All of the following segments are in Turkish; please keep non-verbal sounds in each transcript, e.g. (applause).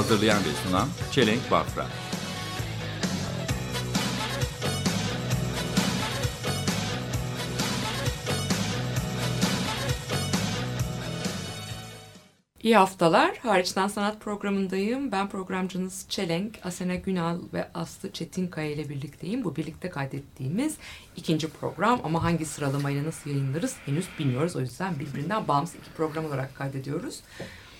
Hazırlayan ve sunan Çelenk Bafra. İyi haftalar. Hariçten Sanat programındayım. Ben programcınız Çelenk, Asena Günal ve Aslı Çetinkaya ile birlikteyim. Bu birlikte kaydettiğimiz ikinci program ama hangi sıralamayla nasıl yayınlarız henüz bilmiyoruz. O yüzden birbirinden bağımsız iki program olarak kaydediyoruz.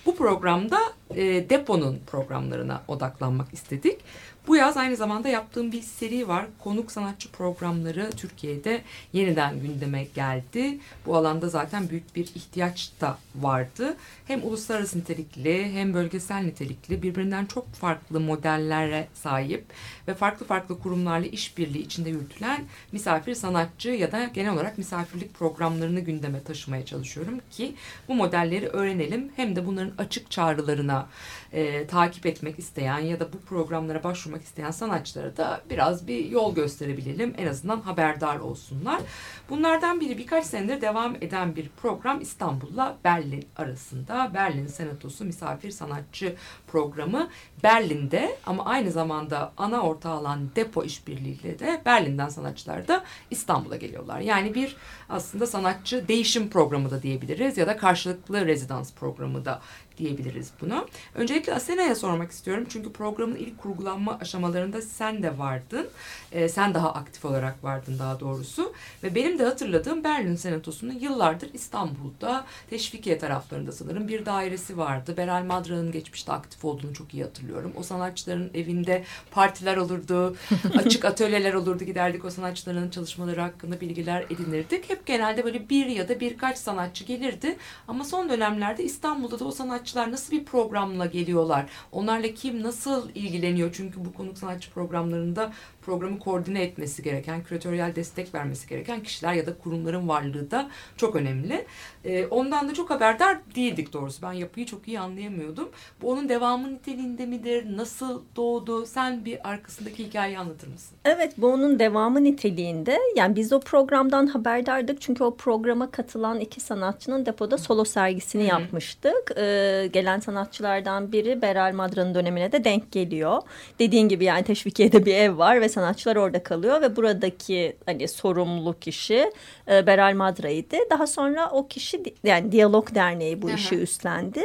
Bu programda e, deponun programlarına odaklanmak istedik. Bu yaz aynı zamanda yaptığım bir seri var. Konuk sanatçı programları Türkiye'de yeniden gündeme geldi. Bu alanda zaten büyük bir ihtiyaç da vardı. Hem uluslararası nitelikli hem bölgesel nitelikli birbirinden çok farklı modellere sahip ve farklı farklı kurumlarla işbirliği içinde yürütülen misafir sanatçı ya da genel olarak misafirlik programlarını gündeme taşımaya çalışıyorum ki bu modelleri öğrenelim hem de bunların açık çağrılarına e, takip etmek isteyen ya da bu programlara başvurmak isteyen sanatçılara da biraz bir yol gösterebilelim. En azından haberdar olsunlar. Bunlardan biri birkaç senedir devam eden bir program İstanbul'la Berlin arasında. Berlin Senatosu Misafir Sanatçı Programı Berlin'de ama aynı zamanda ana ortağı olan depo işbirliğiyle de Berlin'den sanatçılar da İstanbul'a geliyorlar. Yani bir aslında sanatçı değişim programı da diyebiliriz ya da karşılıklı rezidans programı da diyebiliriz bunu. Öncelikle Asena'ya sormak istiyorum. Çünkü programın ilk kurgulanma aşamalarında sen de vardın. Ee, sen daha aktif olarak vardın daha doğrusu. Ve benim de hatırladığım Berlin Senatosu'nun yıllardır İstanbul'da Teşvikiye taraflarında sanırım bir dairesi vardı. Beral Madra'nın geçmişte aktif olduğunu çok iyi hatırlıyorum. O sanatçıların evinde partiler olurdu, (laughs) açık atölyeler olurdu. Giderdik o sanatçıların çalışmaları hakkında bilgiler edinirdik. Hep genelde böyle bir ya da birkaç sanatçı gelirdi. Ama son dönemlerde İstanbul'da da o sanatçılar nasıl bir programla geliyorlar? Onlarla kim nasıl ilgileniyor? Çünkü bu konuk sanatçı programlarında programı koordine etmesi gereken, küratöryel destek vermesi gereken kişiler ya da kurumların varlığı da çok önemli. Ee, ondan da çok haberdar değildik doğrusu. Ben yapıyı çok iyi anlayamıyordum. Bu onun devamı niteliğinde midir? Nasıl doğdu? Sen bir arkasındaki hikayeyi anlatır mısın? Evet bu onun devamı niteliğinde. Yani biz o programdan haberdardık. Çünkü o programa katılan iki sanatçının depoda solo sergisini Hı. yapmıştık. Ee, gelen sanatçılardan biri Beral Madra'nın dönemine de denk geliyor. Dediğin gibi yani Teşvikiye'de (laughs) bir ev var ve sanatçılar orada kalıyor. Ve buradaki hani sorumlu kişi e, Beral Madra'ydı. Daha sonra o kişi yani Diyalog Derneği bu hı. işi üstlendi.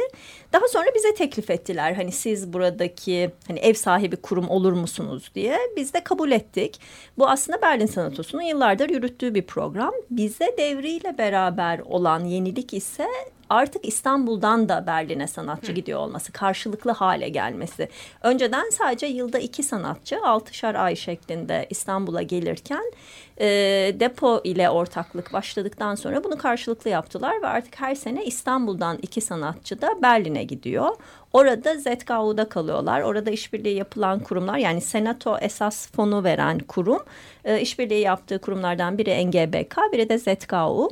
Daha sonra bize teklif ettiler. Hani siz buradaki hani ev sahibi kurum olur musunuz diye. Biz de kabul ettik. Bu aslında Berlin Sanatosu'nun yıllardır yürüttüğü bir program. Bize devriyle beraber olan yenilik ise artık İstanbul'dan da Berlin'e sanatçı gidiyor olması, karşılıklı hale gelmesi. Önceden sadece yılda iki sanatçı altışar ay şeklinde İstanbul'a gelirken e, depo ile ortaklık başladıktan sonra bunu karşılıklı yaptılar ve artık her sene İstanbul'dan iki sanatçı da Berlin'e gidiyor. Orada ZKU'da kalıyorlar. Orada işbirliği yapılan kurumlar yani Senato esas fonu veren kurum. E, işbirliği yaptığı kurumlardan biri NGBK, biri de ZKU.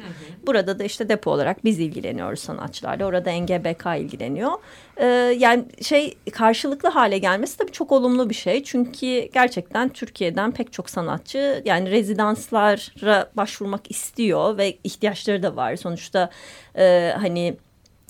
Burada da işte depo olarak biz ilgileniyoruz sanatçılarla. Orada NGBK ilgileniyor. E, yani şey karşılıklı hale gelmesi tabii çok olumlu bir şey. Çünkü gerçekten Türkiye'den pek çok sanatçı yani rezidanslara başvurmak istiyor ve ihtiyaçları da var. Sonuçta e, hani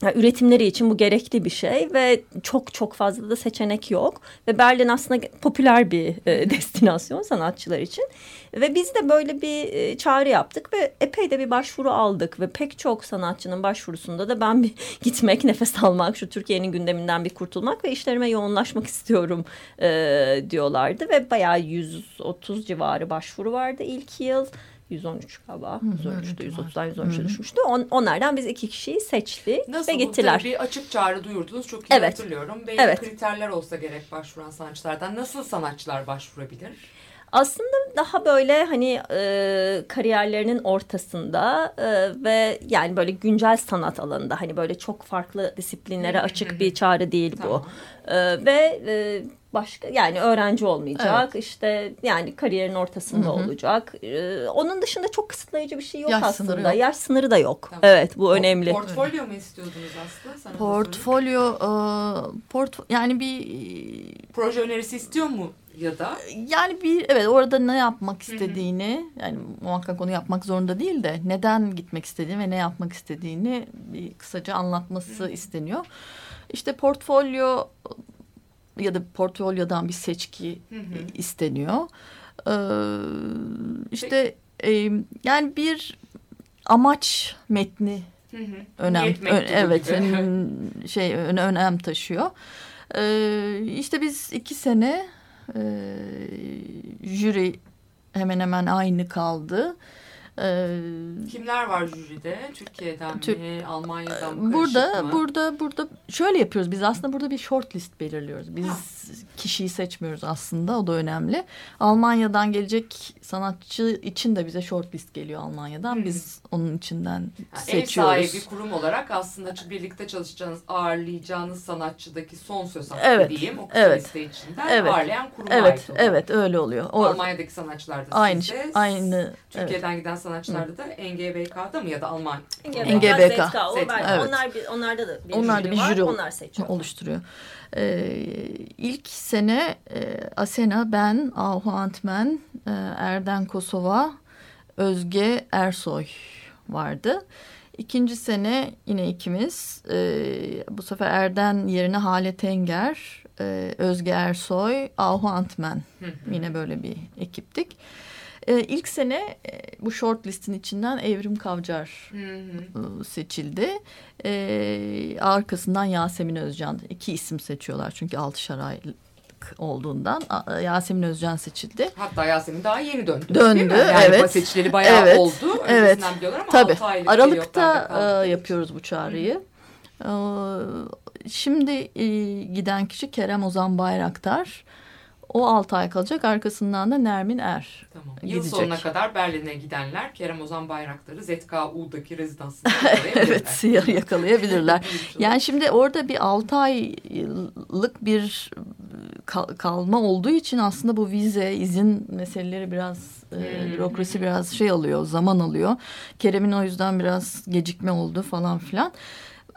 yani üretimleri için bu gerekli bir şey ve çok çok fazla da seçenek yok. Ve Berlin aslında popüler bir e, (laughs) destinasyon sanatçılar için. Ve biz de böyle bir e, çağrı yaptık ve epey de bir başvuru aldık. Ve pek çok sanatçının başvurusunda da ben bir (laughs) gitmek, nefes almak, şu Türkiye'nin gündeminden bir kurtulmak ve işlerime yoğunlaşmak (laughs) istiyorum e, diyorlardı. Ve bayağı 130 civarı başvuru vardı ilk yıl. 113 galiba. 113'tü, 130'dan 113'e düşmüştü. On, onlardan biz iki kişiyi seçtik Nasıl ve gittiler. Tabii bir açık çağrı duyurdunuz. Çok iyi Evet. hatırlıyorum. Belli Evet. kriterler olsa gerek başvuran sanatçılardan. Nasıl sanatçılar başvurabilir? Aslında daha böyle hani e, kariyerlerinin ortasında e, ve yani böyle güncel sanat alanında hani böyle çok farklı disiplinlere açık bir çağrı değil bu. Tamam. E, ve e, başka yani öğrenci olmayacak işte yani kariyerin ortasında olacak. Ee, onun dışında çok kısıtlayıcı bir şey yok Yaş aslında. sınırı yok. Yaş sınırı da yok. Tamam. Evet bu önemli. Portfolyo mu istiyordunuz Aslı? Sana da sorayım. Portfolyo, e, port yani bir Proje önerisi istiyor mu ya da? yani bir evet orada ne yapmak istediğini yani muhakkak onu yapmak zorunda değil de neden gitmek istediğini ve ne yapmak istediğini bir kısaca anlatması isteniyor. İşte portfolyo ya da portfolyodan bir seçki isteniyor. Ee, işte e, yani bir amaç metni Hı hı. önem ö- evet gibi. (laughs) şey öne- önem taşıyor. Ee, işte biz iki sene e, jüri hemen hemen aynı kaldı. Ee, Kimler var jüride? Türkiye'den Türk- mi? Almanya'dan mı? burada karışık mı? burada burada şöyle yapıyoruz biz aslında burada bir short list belirliyoruz. Biz kişiyi seçmiyoruz aslında o da önemli. Almanya'dan gelecek sanatçı için de bize short list geliyor Almanya'dan. Biz onun içinden Yani ev seçiyoruz. sahibi kurum olarak aslında birlikte çalışacağınız, ağırlayacağınız sanatçıdaki son söz hakkı Evet, diyeyim. O evet. liste içinden Evet. ağırlayan kuruma Evet, ait oluyor. evet öyle oluyor. O, Almanya'daki sanatçılar da aynı sizde. aynı evet. Türkiye'den giden sanatçılarda da NGVK'da mı ya da Alman? NGBK. ZK, o Evet. Onlar bir, onlarda da bir Onlar da jüri bir var. jüri ol- Onlar seçiyor. oluşturuyor. Ee, ilk sene e, Asena, ben, Ahu Antmen, e, Erden Kosova, Özge Ersoy vardı. İkinci sene yine ikimiz. E, bu sefer Erden yerine Hale Tenger, e, Özge Ersoy, Ahu Antmen. Yine böyle bir ekiptik. E, ilk sene e, bu short listin içinden Evrim Kavcar Hı hı. e, seçildi. E, arkasından Yasemin Özcan. iki isim seçiyorlar çünkü altışar aylık olduğundan. A- Yasemin Özcan seçildi. Hatta Yasemin daha yeni döndü. Döndü? Yani evet. seçileri bayağı Evet, oldu. evet. Öncesinden biliyorlar ama Tabii. altı aylık Aralıkta e, yapıyoruz bu çağrıyı. E, şimdi e, giden kişi Kerem Ozan Bayraktar. O 6 ay kalacak. Arkasından da Nermin Er. Tamam. Yıl gidecek. sonuna kadar Berlin'e gidenler Kerem Ozan Bayraktar'ı ZKU'daki rezidansında (laughs) evet yakalayabilirler. (laughs) Yani şimdi orada bir 6 aylık bir kal- kalma olduğu için aslında bu vize, izin meseleleri biraz e, bürokrasi biraz şey alıyor, zaman alıyor. Kerem'in o yüzden biraz gecikme oldu falan filan.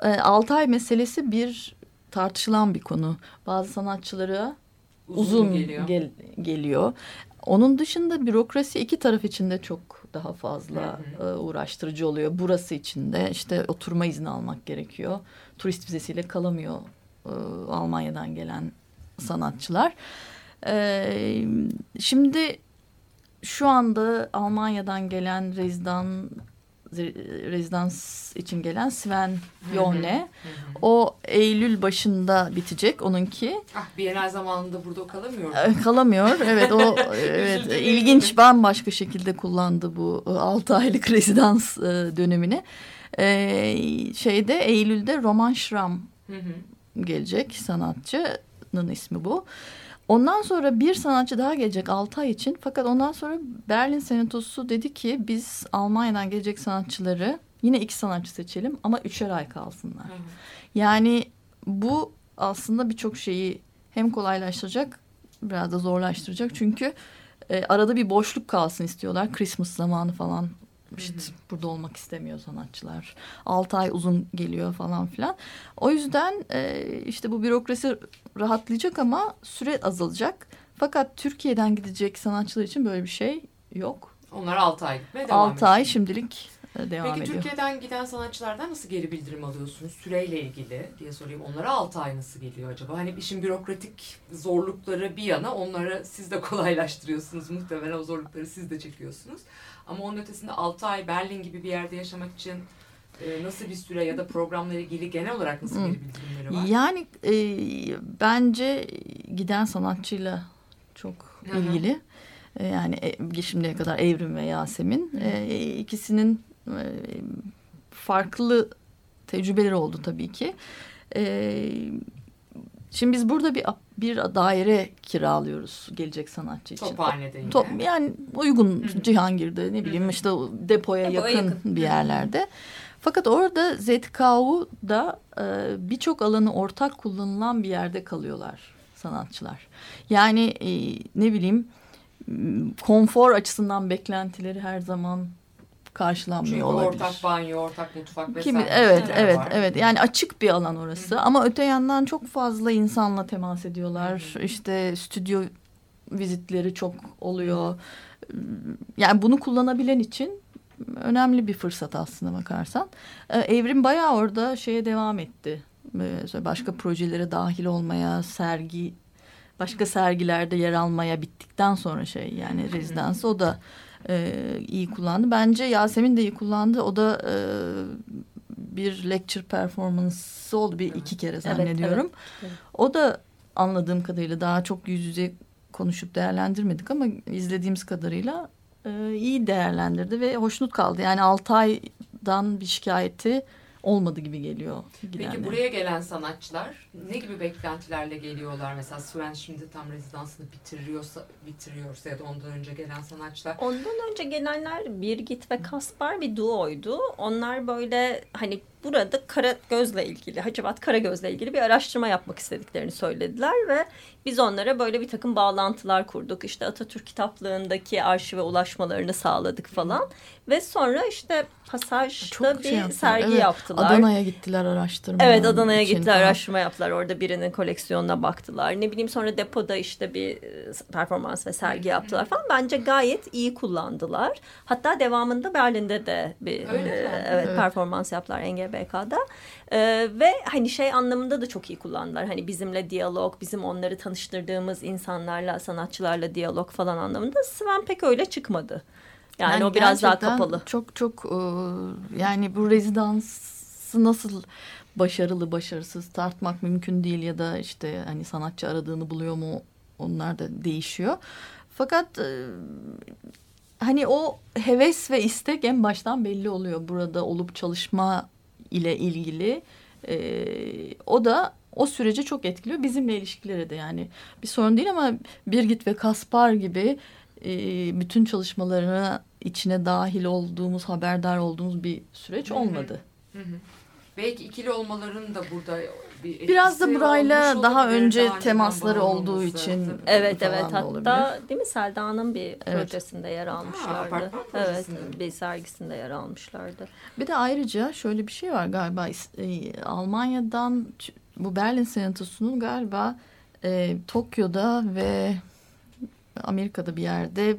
E, 6 ay meselesi bir tartışılan bir konu. Bazı sanatçılara uzun, geliyor. gel- geliyor. Onun dışında bürokrasi iki taraf için de çok daha fazla e, uğraştırıcı oluyor. Burası için de işte oturma izni almak gerekiyor. Turist vizesiyle kalamıyor e, Almanya'dan gelen sanatçılar. Şimdi şu anda Almanya'dan gelen rezidans rezidans için gelen Sven Yone. O Eylül başında bitecek onunki. Ah Bienal zamanında burada kalamıyor. E, Kalamıyor. Evet o (laughs) evet ilginç bambaşka şekilde kullandı bu 6 aylık (laughs) rezidans e, dönemini. E, şeyde Eylül'de Roman hı. gelecek sanatçının ismi bu. Ondan sonra bir sanatçı daha gelecek 6 ay için. Fakat ondan sonra Berlin Senatosu dedi ki biz Almanya'dan gelecek sanatçıları yine iki sanatçı seçelim ama üçer ay kalsınlar. Hı. Yani bu aslında birçok şeyi hem kolaylaştıracak biraz da zorlaştıracak. Çünkü e, arada bir boşluk kalsın istiyorlar. Christmas zamanı falan işte burada olmak istemiyor sanatçılar. Altı ay uzun geliyor falan filan. O yüzden e, işte bu bürokrasi rahatlayacak ama süre azalacak. Fakat Türkiye'den gidecek sanatçılar için böyle bir şey yok. Onlar 6 ay gitmeye devam Altı ay edecek. şimdilik e, devam Peki ediyor. Türkiye'den giden sanatçılardan nasıl geri bildirim alıyorsunuz? Süreyle ilgili diye sorayım. Onlara 6 ay nasıl geliyor acaba? Hani işin bürokratik zorlukları bir yana onları siz de (laughs) kolaylaştırıyorsunuz. Muhtemelen o zorlukları siz de çekiyorsunuz. Ama onun ötesinde 6 ay Berlin gibi bir yerde yaşamak için e, nasıl bir süre ya da programla ilgili genel olarak nasıl geri bildirimleri var? Yani e, bence giden sanatçıyla çok Hı hı. ilgili. E, yani e, şimdiye kadar Evrim ve Yasemin. E, ikisinin e, farklı tecrübeleri oldu tabii ki. E, şimdi biz burada bir bir daire kiralıyoruz gelecek sanatçı için. Tophane'de yine. Top, yani uygun Hı hı. Cihangir'de ne bileyim işte o depoya Depoya yakın, yakın. bir yerlerde. Fakat orada ZKU'da e, birçok alanı ortak kullanılan bir yerde kalıyorlar sanatçılar. Yani e, ne bileyim konfor açısından beklentileri her zaman karşılanmıyor Çünkü olabilir. ortak banyo, ortak mutfak vesaire. Kimi, evet. evet var. evet. Yani açık bir alan orası. Ama öte yandan çok fazla insanla temas ediyorlar. İşte stüdyo vizitleri çok oluyor. Yani bunu kullanabilen için önemli bir fırsat aslında bakarsan. Ee, Evrim bayağı orada şeye devam etti. Ee, başka projelere dahil olmaya sergi başka sergilerde yer almaya bittikten sonra şey yani rezidans o da e, iyi kullandı. Bence Yasemin de iyi kullandı. O da e, bir lecture performansı oldu bir iki kere zannediyorum. evet. O da anladığım kadarıyla daha çok yüz yüze konuşup değerlendirmedik ama izlediğimiz kadarıyla e, iyi değerlendirdi ve hoşnut kaldı. Yani Altay'dan bir şikayeti olmadı gibi geliyor. Peki gidenlerin. buraya gelen sanatçılar ne gibi beklentilerle geliyorlar? Mesela Sven şimdi tam rezidansını bitiriyorsa, bitiriyorsa ya da ondan önce gelen sanatçılar. Ondan önce gelenler Birgit ve Kaspar bir duoydu. Onlar böyle hani burada Karagöz'le ilgili, Hacivat Karagöz'le ilgili bir araştırma yapmak istediklerini söylediler ve biz onlara böyle bir takım bağlantılar kurduk. İşte Atatürk kitaplığındaki arşive ulaşmalarını sağladık falan. Ve sonra işte Pasaj'da Çok bir şey yaptılar, sergi evet. yaptılar. Adana'ya gittiler araştırma. Evet Adana'ya gittiler falan. araştırma yaptılar. Orada birinin koleksiyonuna baktılar. Ne bileyim sonra depoda işte bir e, performans ve sergi yaptılar falan. Bence gayet iyi kullandılar. Hatta devamında Berlin'de de bir Öyle mi? e, evet, Evet. performans yaptılar NGBK'da. E, ve hani şey anlamında da çok iyi kullandılar. Hani bizimle diyalog, bizim onları tanıştırdığımız insanlarla, sanatçılarla diyalog falan anlamında. Sven pek öyle çıkmadı. Yani, o biraz daha kapalı. Çok çok e, yani bu rezidansı nasıl başarılı başarısız tartmak mümkün değil ya da işte hani sanatçı aradığını buluyor mu onlar da değişiyor. Fakat e, hani o heves ve istek en baştan belli oluyor burada olup çalışma ile ilgili. E, o da o süreci çok etkiliyor. Bizimle ilişkileri de yani bir sorun değil ama Birgit ve Kaspar gibi e, bütün çalışmalarına içine dahil olduğumuz, haberdar olduğumuz bir süreç Hı hı. olmadı. Hı hı. Belki ikili olmaların da burada bir Biraz da burayla daha önce daha temasları olduğu olması. için Tabii. Evet evet hatta olabilir. değil mi Selda'nın bir Evet. projesinde yer almışlardı. apartman evet bir sergisinde yer almışlardı. Bir de ayrıca şöyle bir şey var galiba e, Almanya'dan bu Berlin Senatosu'nun galiba e, Tokyo'da ve Amerika'da bir yerde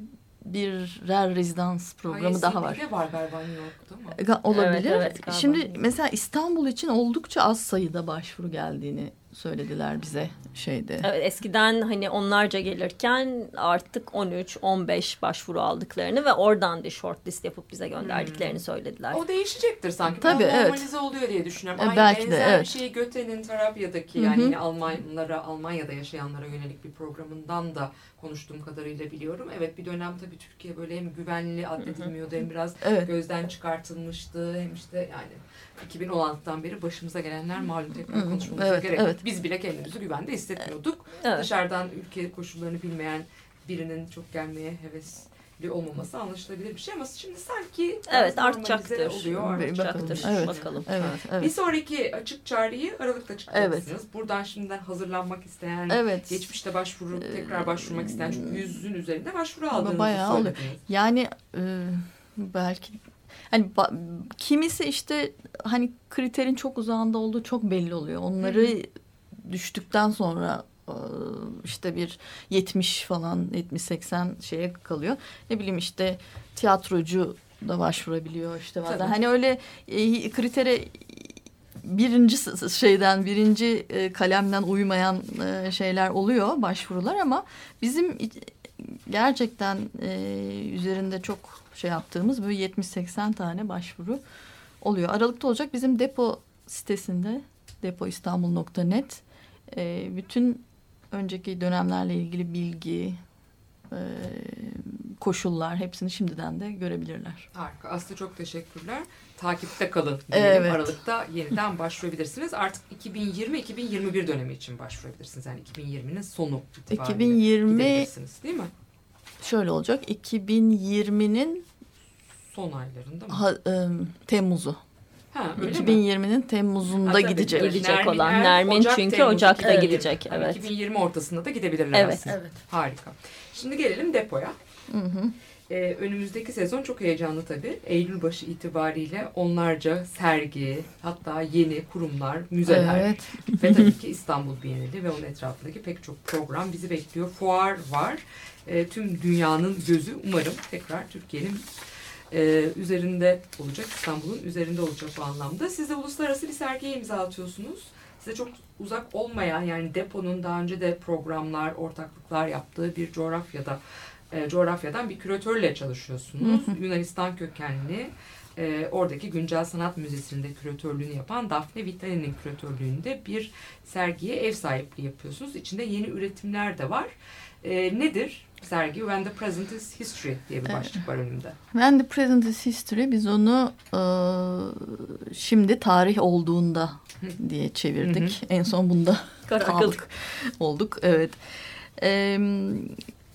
birer rezidans programı daha var. Var galiba New York'ta mı? Ga- Olabilir. Evet, evet. Şimdi mesela İstanbul için oldukça az sayıda başvuru geldiğini söylediler bize şeyde. Evet, eskiden hani onlarca gelirken artık 13-15 başvuru aldıklarını ve oradan bir short list yapıp bize gönderdiklerini söylediler. O değişecektir sanki. Tabii, evet. normalize oluyor diye düşünüyorum. E, Aynı belki de, benzer evet. bir şey Göte'nin Terabya'daki Hı yani hı. Almanlara, Almanya'da yaşayanlara yönelik bir programından da konuştuğum kadarıyla biliyorum. Evet bir dönem tabii Türkiye böyle hem güvenli addedilmiyordu hem biraz Evet. gözden çıkartılmıştı hem işte yani 2016'dan beri başımıza gelenler malum tekrar Hı, konuşmamıza evet, gerek evet. Biz bile kendimizi güvende hissetmiyorduk. Evet. Dışarıdan ülke koşullarını bilmeyen birinin çok gelmeye hevesli olmaması anlaşılabilir bir şey ama şimdi sanki Evet, artacaktır. oluyor. Bir artacaktır. bakalım. Evet. Bakalım. Evet, Bir evet. sonraki açık çağrıyı Aralık'ta çıkacaksınız. Buradan şimdiden hazırlanmak isteyen, Evet. geçmişte başvuru, tekrar başvurmak isteyen çünkü yüzün üzerinde başvuru aldığınızı bayağı oluyor. Yani e, belki hani kimisi işte hani kriterin çok uzağında olduğu çok belli oluyor. Onları düştükten sonra e, işte bir 70 falan 70-80 şeye kalıyor. Ne bileyim işte tiyatrocu da başvurabiliyor işte bazen. Tabii. Hani öyle e, kritere birinci şeyden birinci e, kalemden uymayan e, şeyler oluyor başvurular ama bizim gerçekten e, üzerinde çok şey yaptığımız böyle 70-80 tane başvuru oluyor. Aralıkta olacak bizim depo sitesinde depoistanbul.net e, bütün önceki dönemlerle ilgili bilgi e, koşullar hepsini şimdiden de görebilirler. Harika. Aslı çok teşekkürler. Takipte kalın. diyelim. Evet. Aralıkta yeniden başvurabilirsiniz. Artık 2020-2021 dönemi için başvurabilirsiniz. Yani 2020'nin sonu itibariyle 2020 gidebilirsiniz değil mi? şöyle olacak 2020'nin Son aylarında mı? ha- e, Temmuz'u Ha, öyle mi? 2020'nin Temmuz'unda Ha, gidecek. evet. Gidecek Nermin- olan. Nermin Ocak, çünkü Temmuz Ocak'ta 2020. gidecek. Yani Evet. 2020 ortasında da gidebilirler Evet. aslında. Evet. Harika. Şimdi gelelim depoya. Hı hı. Ee, önümüzdeki sezon çok heyecanlı tabii. Eylül başı itibariyle onlarca sergi, hatta yeni kurumlar, müzeler Evet. (laughs) ve tabii ki İstanbul Bienali ve onun etrafındaki pek çok program bizi bekliyor. Fuar var. Ee, tüm dünyanın gözü umarım tekrar Türkiye'nin e, üzerinde olacak, İstanbul'un üzerinde olacak bu anlamda. Siz de uluslararası bir sergiye imza atıyorsunuz. Size çok uzak olmayan yani deponun daha önce de programlar, ortaklıklar yaptığı bir coğrafyada e, coğrafyadan bir küratörle çalışıyorsunuz. Yunanistan kökenli e, oradaki Güncel Sanat Müzesi'nde küratörlüğünü yapan Daphne Vitali'nin küratörlüğünde bir sergiye ev sahipliği yapıyorsunuz. İçinde yeni üretimler de var. E, nedir sergi? When the Present is History diye bir başlık var önümde. When the present is history biz onu e, şimdi tarih olduğunda (laughs) diye çevirdik. En son bunda (laughs) kaldık olduk. Evet. E,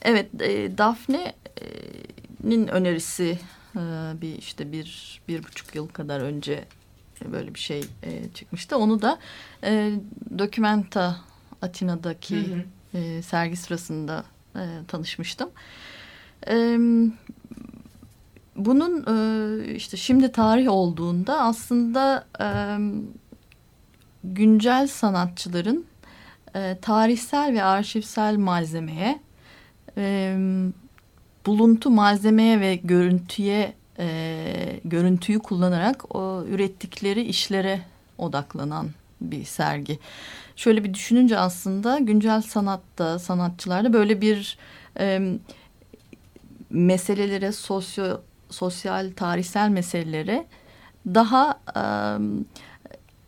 evet e, Daphne'nin önerisi e, bir işte bir bir buçuk yıl kadar önce böyle bir şey e, çıkmıştı. Onu da e, Documenta Atina'daki Hı hı. e, sergi sırasında e, tanışmıştım. E, bunun e, işte şimdi tarih olduğunda aslında e, güncel sanatçıların e, tarihsel ve arşivsel malzemeye, e, buluntu malzemeye ve görüntüye e, görüntüyü kullanarak o ürettikleri işlere odaklanan bir sergi. Şöyle bir düşününce aslında güncel sanatta, sanatçılarda böyle bir e, meselelere, sosyo, sosyal, tarihsel meselelere daha e,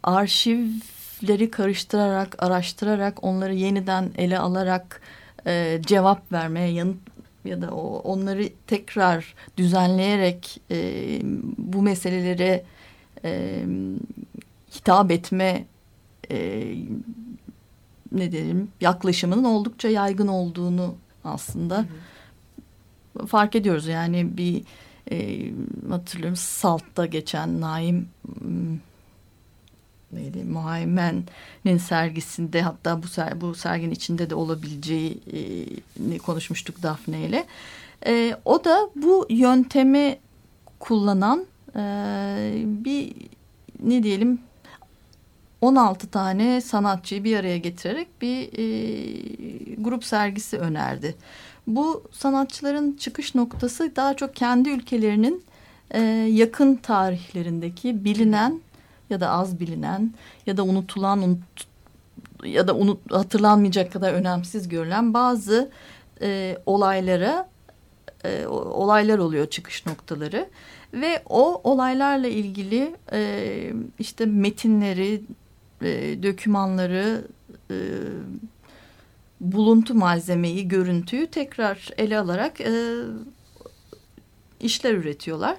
arşivleri karıştırarak, araştırarak, onları yeniden ele alarak e, cevap vermeye, yanıt ya da o, onları tekrar düzenleyerek e, bu meselelere e, hitap etme e, ne diyelim yaklaşımının oldukça yaygın olduğunu aslında fark ediyoruz. Yani bir e, hatırlıyorum Salt'ta geçen Naim neydi Muhaymen'in sergisinde hatta bu ser, bu serginin içinde de olabileceğini konuşmuştuk Daphne ile. E, o da bu yöntemi kullanan e, bir ne diyelim 16 tane sanatçıyı bir araya getirerek bir e, grup sergisi önerdi. Bu sanatçıların çıkış noktası daha çok kendi ülkelerinin e, yakın tarihlerindeki bilinen ya da az bilinen ya da unutulan unut, ya da unut, hatırlanmayacak kadar önemsiz görülen bazı e, olaylara e, olaylar oluyor çıkış noktaları ve o olaylarla ilgili e, işte metinleri, e, dokümanları, e, buluntu malzemeyi, görüntüyü tekrar ele alarak e, işler üretiyorlar.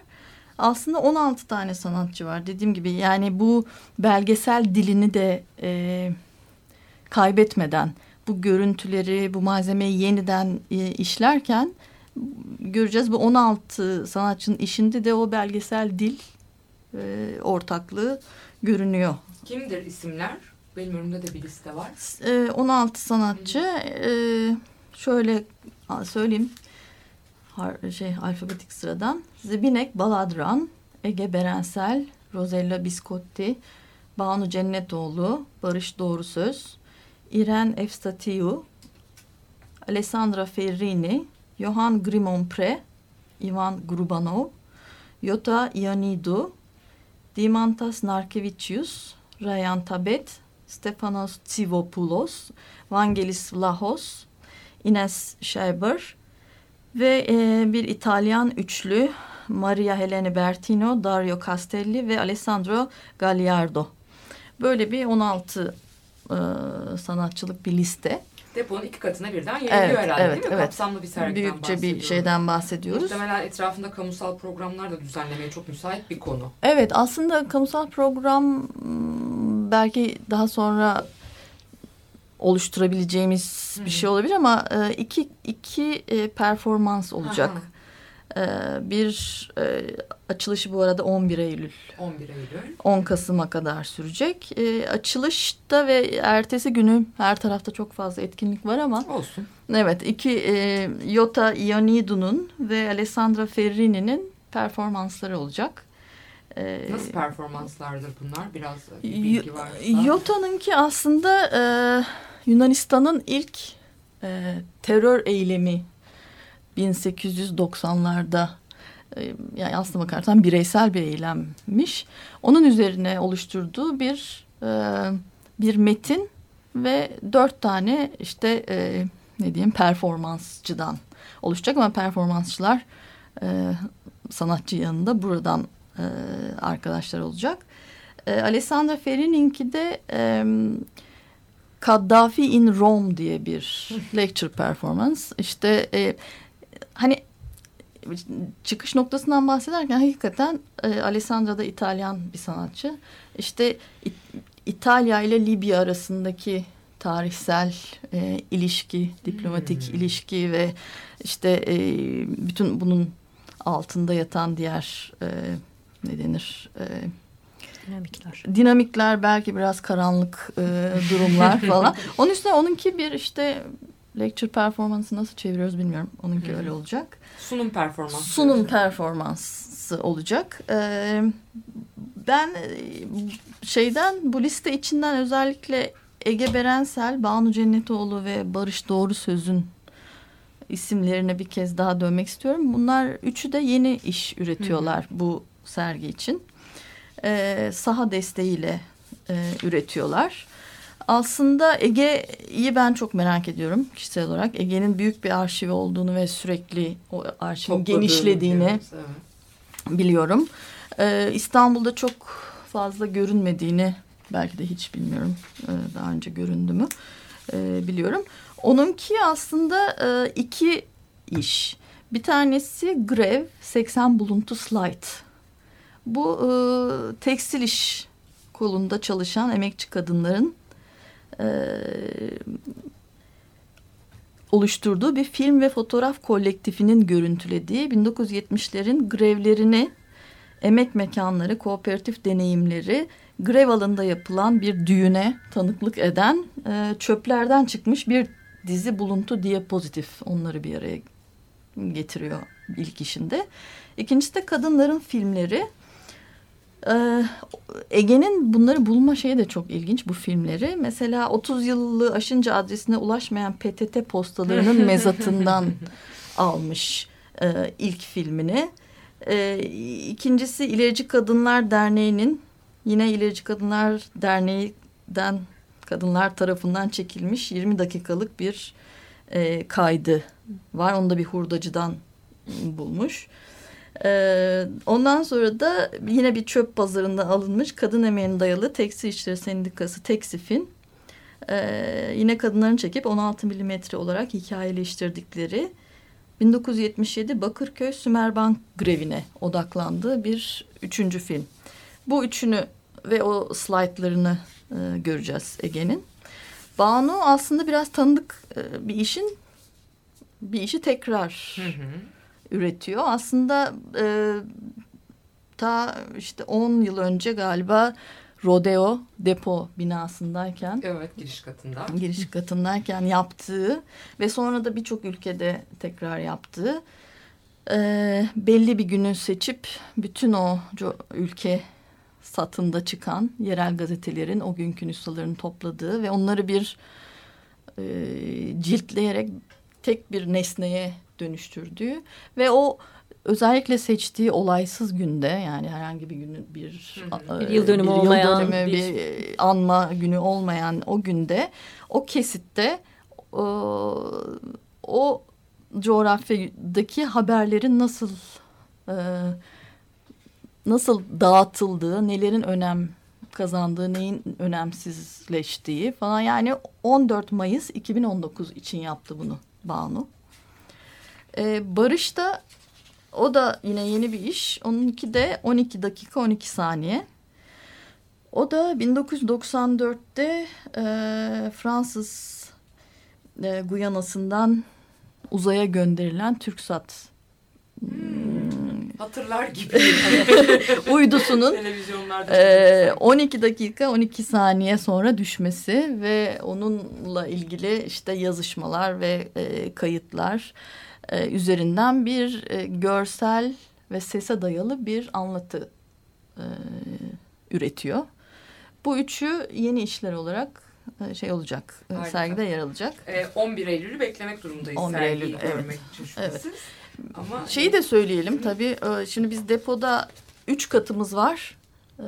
Aslında 16 tane sanatçı var dediğim gibi yani bu belgesel dilini de e, kaybetmeden bu görüntüleri, bu malzemeyi yeniden e, işlerken göreceğiz. Bu 16 sanatçının işinde de o belgesel dil e, ortaklığı görünüyor. Kimdir isimler? Benim önümde de bir liste var. E, 16 sanatçı e, şöyle söyleyeyim Har, şey alfabetik sıradan Zibinek Baladran, Ege Berensel, Rosella Biscotti, Banu Cennetoğlu, Barış Doğrusöz, İren Efstatiu, Alessandra Ferrini, Johan Grimonpre, Ivan Grubanov, Yota Ioannidou, Dimantas Narkevicius, Ryan Tabet, Stefanos Tsivopoulos, Vangelis Vlahos, Ines Schreiber ve e, bir İtalyan üçlü Maria Helene Bertino, Dario Castelli ve Alessandro Gagliardo. Böyle bir 16 e, sanatçılık bir liste. Deponun iki katına birden yayılıyor Evet, herhalde evet, değil mi? evet. Kapsamlı bir sergiden Büyükçe bir şeyden bahsediyoruz. Muhtemelen etrafında kamusal programlar da düzenlemeye çok müsait bir konu. Evet aslında kamusal program m, belki daha sonra oluşturabileceğimiz Hı bir hı. şey olabilir ama e, iki iki e, performans olacak. Aha. Ee, bir e, açılışı bu arada 11 Eylül 11 Eylül. 10 Kasım'a kadar sürecek. Ee, açılışta ve ertesi günü her tarafta çok fazla etkinlik var ama Olsun. evet iki e, Yota Ionidu'nun ve Alessandra Ferrini'nin performansları olacak. Ee, Nasıl performanslardır bunlar? Biraz bir Y- bilgi varsa. Yota'nınki aslında e, Yunanistan'ın ilk e, terör eylemi 1890'larda e, yani aslına bakarsan bireysel bir eylemmiş. Onun üzerine oluşturduğu bir e, bir metin ve dört tane işte e, ne diyeyim performansçıdan oluşacak ama performansçılar sanatçı yanında buradan arkadaşlar olacak. Alessandra Ferrini'ninki de Kaddafi in Rome diye bir (laughs) lecture performance. İşte e, hani çıkış noktasından bahsederken hakikaten e, Alessandra da İtalyan bir sanatçı. İşte İ- İtalya ile Libya arasındaki tarihsel e, ilişki, diplomatik ilişki ve işte e, bütün bunun altında yatan diğer e, ne denir e, Dinamikler. dinamikler belki biraz karanlık e, durumlar (laughs) falan. Onun üstüne onunki bir işte lecture performansı nasıl çeviriyoruz bilmiyorum. Onunki öyle olacak. Sunum performansı. Sunum performansı olacak. E, ben e, şeyden bu liste içinden özellikle Ege Berensel, Banu Cennetoğlu ve Barış Doğru Söz'ün isimlerine bir kez daha dönmek istiyorum. Bunlar üçü de yeni iş üretiyorlar bu sergi için. Ee, saha desteğiyle e, üretiyorlar. Aslında Ege'yi ben çok merak ediyorum kişisel olarak. Ege'nin büyük bir arşivi olduğunu ve sürekli o arşivin Topladığını genişlediğini evet. biliyorum. Ee, İstanbul'da çok fazla görünmediğini belki de hiç bilmiyorum. Ee, daha önce göründü mü Ee, biliyorum. Onunki aslında e, iki iş. Bir tanesi grev 80 buluntu slide. Bu e, tekstil iş kolunda çalışan emekçi kadınların oluşturduğu bir film ve fotoğraf kolektifinin görüntülediği 1970'lerin grevlerini, emek mekanları, kooperatif deneyimleri, grev alanında yapılan bir düğüne tanıklık eden e, çöplerden çıkmış bir dizi buluntu diapozitif onları bir araya getiriyor ilk işinde. İkincisi de kadınların filmleri. Ee, Ege'nin bunları bulma şeyi de çok ilginç bu filmleri. Mesela 30 yıllığı aşınca adresine ulaşmayan PTT postalarının (laughs) mezatından almış e, ilk filmini. E, ikincisi İlerici Kadınlar Derneği'nin yine İlerici Kadınlar Derneği'den kadınlar tarafından çekilmiş 20 dakikalık bir e, kaydı var. Onu da bir hurdacıdan bulmuş. Ee, ondan sonra da yine bir çöp pazarından alınmış kadın emeğine dayalı Tekstil İşleri Sendikası Teksif'in e, yine kadınların çekip 16 milimetre olarak hikayeleştirdikleri 1977 Bakırköy Sümerbank grevine odaklandığı bir üçüncü film. Bu üçünü ve o slaytlarını e, göreceğiz Ege'nin. Banu aslında biraz tanıdık e, bir işin bir işi tekrar Hı hı. Üretiyor. Aslında e, ta işte 10 yıl önce galiba Rodeo depo binasındayken Evet giriş katında. giriş katındayken yaptığı ve sonra da birçok ülkede tekrar yaptığı e, belli bir günü seçip bütün o co- ülke satında çıkan yerel gazetelerin o günkü nüshalarını topladığı ve onları bir e, ciltleyerek tek bir nesneye dönüştürdüğü ve o özellikle seçtiği olaysız günde yani herhangi bir günün bir, Hı hı. e, Bir yıl dönümü olmayan dönümü, bir- bir anma günü olmayan o günde o kesitte o, o coğrafyadaki haberlerin nasıl e, nasıl dağıtıldığı, nelerin önem kazandığı, neyin önemsizleştiği falan. Yani 14 Mayıs 2019 için yaptı bunu Banu. Ee, Barış da o da yine yeni bir iş. Onunki de 12 dakika 12 saniye. O da 1994'te e, Fransız e, Guyana'sından uzaya gönderilen TürkSat hmm, Hatırlar gibi. (laughs) uydusunun. Ee, 12 dakika 12 saniye sonra düşmesi ve onunla ilgili işte yazışmalar ve e, kayıtlar e, üzerinden bir e, görsel ve sese dayalı bir anlatı e, üretiyor. Bu üçü yeni işler olarak e, şey olacak, e, Harika. sergide yer alacak. Ee, 11 Eylül'ü beklemek durumundayız 11 sergiyi Eylül, evet. görmek şüphesiz. Ama Şeyi de söyleyelim tabii. e, Şimdi biz depoda üç katımız var. E,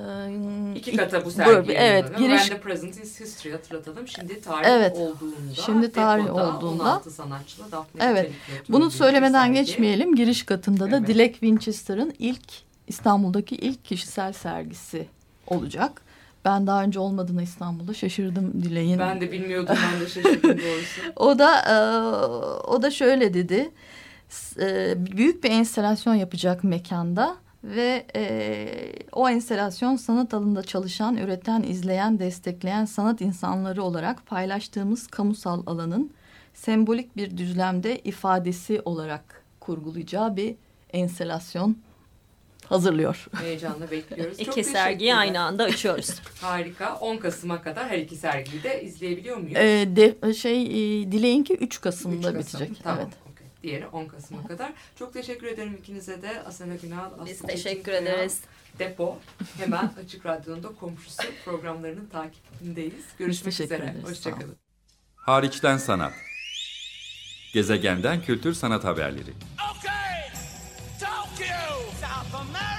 iki kata bu sergi evet, giriş- Ben de Present is History hatırlatalım. Şimdi tarih Evet, olduğunda. şimdi tarih depoda olduğunda. 16 sanatçılı Daphne Evet, Bunu söylemeden sergi. geçmeyelim. Giriş katında da Evet. Dilek Winchester'ın ilk İstanbul'daki ilk kişisel sergisi olacak. Ben daha önce olmadığına İstanbul'da şaşırdım Dilek'in. Ben de bilmiyordum ben de şaşırdım doğrusu. (laughs) O da e, o da şöyle dedi. E, büyük bir enstalasyon yapacak mekanda ve e, o enstalasyon sanat alanında çalışan, üreten, izleyen, destekleyen sanat insanları olarak paylaştığımız kamusal alanın sembolik bir düzlemde ifadesi olarak kurgulayacağı bir enstalasyon hazırlıyor. (laughs) Heyecanla bekliyoruz. İki sergiyi aynı anda açıyoruz. (laughs) Harika. 10 Kasım'a kadar her iki sergiyi de izleyebiliyor muyuz? E, de, şey e, Dilek'inki 3 Kasım'da 3 Kasım. bitecek. Tamam. Evet. Diğeri 10 Kasım'a kadar. Çok teşekkür ederim ikinize de. Asena Günal, Aslı Biz teşekkür Çetinkaya, ederiz. Depo. Hemen Açık Radyo'nun da komşusu programlarının takipindeyiz. Görüşmek teşekkür üzere. ederiz. Hoşçakalın. Hariçten sanat. Gezegenden kültür sanat haberleri. Okay, Tokyo, South America,